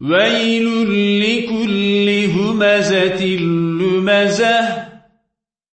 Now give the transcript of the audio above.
ويل لكل همزة لمزة.